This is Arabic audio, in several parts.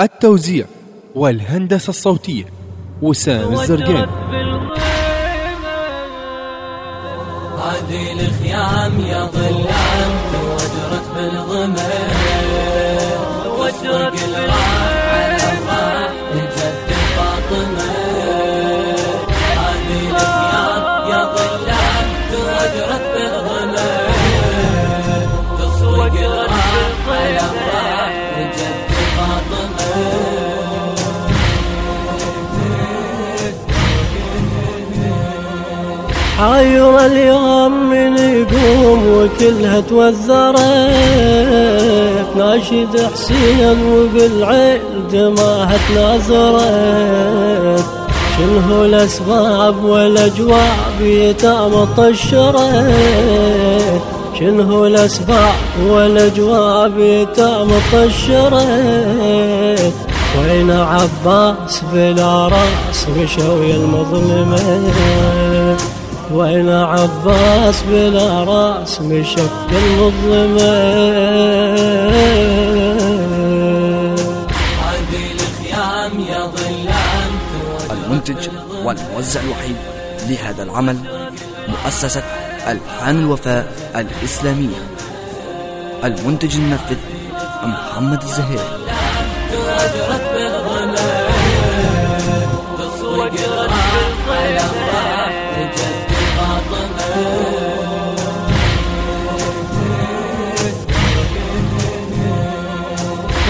التوزيع والهندسة الصوتية وسام الزرقاني هذه الخيام يا ظلام توجرت حاير اليوم من يقوم وكلها توذرت ناشد حسين وبالعيل دماها تناظرت شنو الأسباب والاجواب يتامى طشرت شنو الأسباب والاجواب يتامى طشرت وين عباس بلا رأس مشوا يا المظلمة؟ وين عباس بلا رأس مشك المظلمة هذه الخيام يا ظلام المنتج والموزع الوحيد لهذا العمل مؤسسة ألحان الوفاء الإسلامية. المنتج المنفذ محمد بالضمير تصوق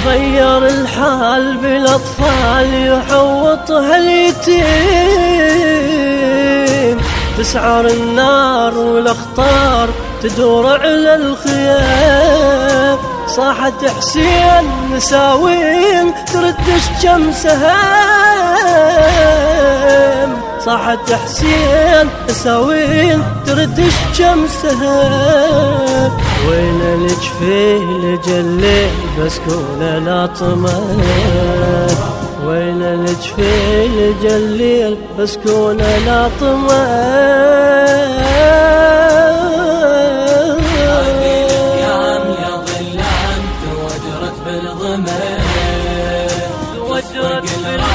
غير الحال بالأطفال يحوطها اليتيم تسعر النار والأخطار تدور على الخيام. صاحت حسين مساوين ترد الشمسها صاحت حسين مساوين ترد الشمسها وين الجفيل جلي بسكونة لاطمة وين الجفيل جليل الخيام يا ظلام توجرت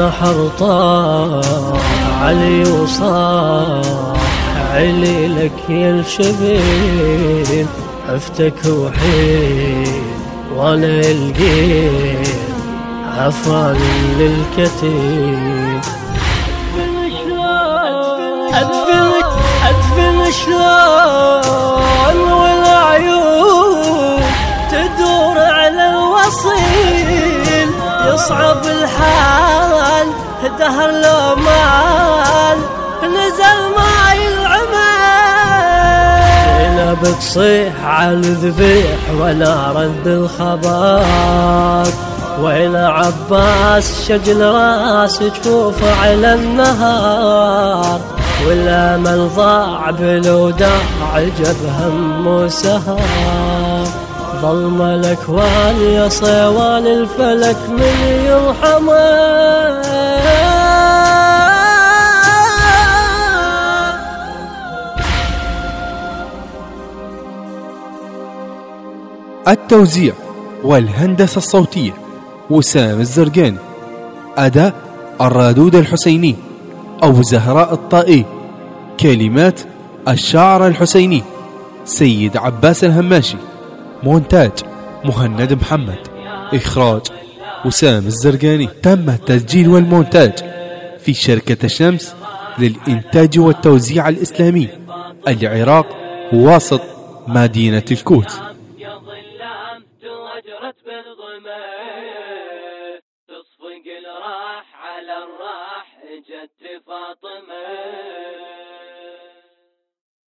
الراح على طاح علي وصاح علي لك يا الشبين عفتك وحيد وأنا القيت عفان للكتيب. ادفنك أدفن شلون والعيون تدور على الوصيل. يصعب الحال دهر لو مال. نزل ماي العمل. بتصيح على الذبيح ولا رد الخبر. وين عباس شجل راس جفوفه على النهار. والامل ضاع بالوداع جب هم وسهر ظلم الأكوان يا صيوان الفلك من يرحمه. التوزيع والهندسة الصوتية وسام الزرقاني. أداء الرادود الحسيني. أو زهراء الطائي. كلمات الشاعر الحسيني سيد عباس الهماشي. مونتاج مهند محمد. إخراج وسام الزرقاني. تم التسجيل والمونتاج في شركة الشمس للإنتاج والتوزيع الإسلامي. العراق واسط مدينة الكوت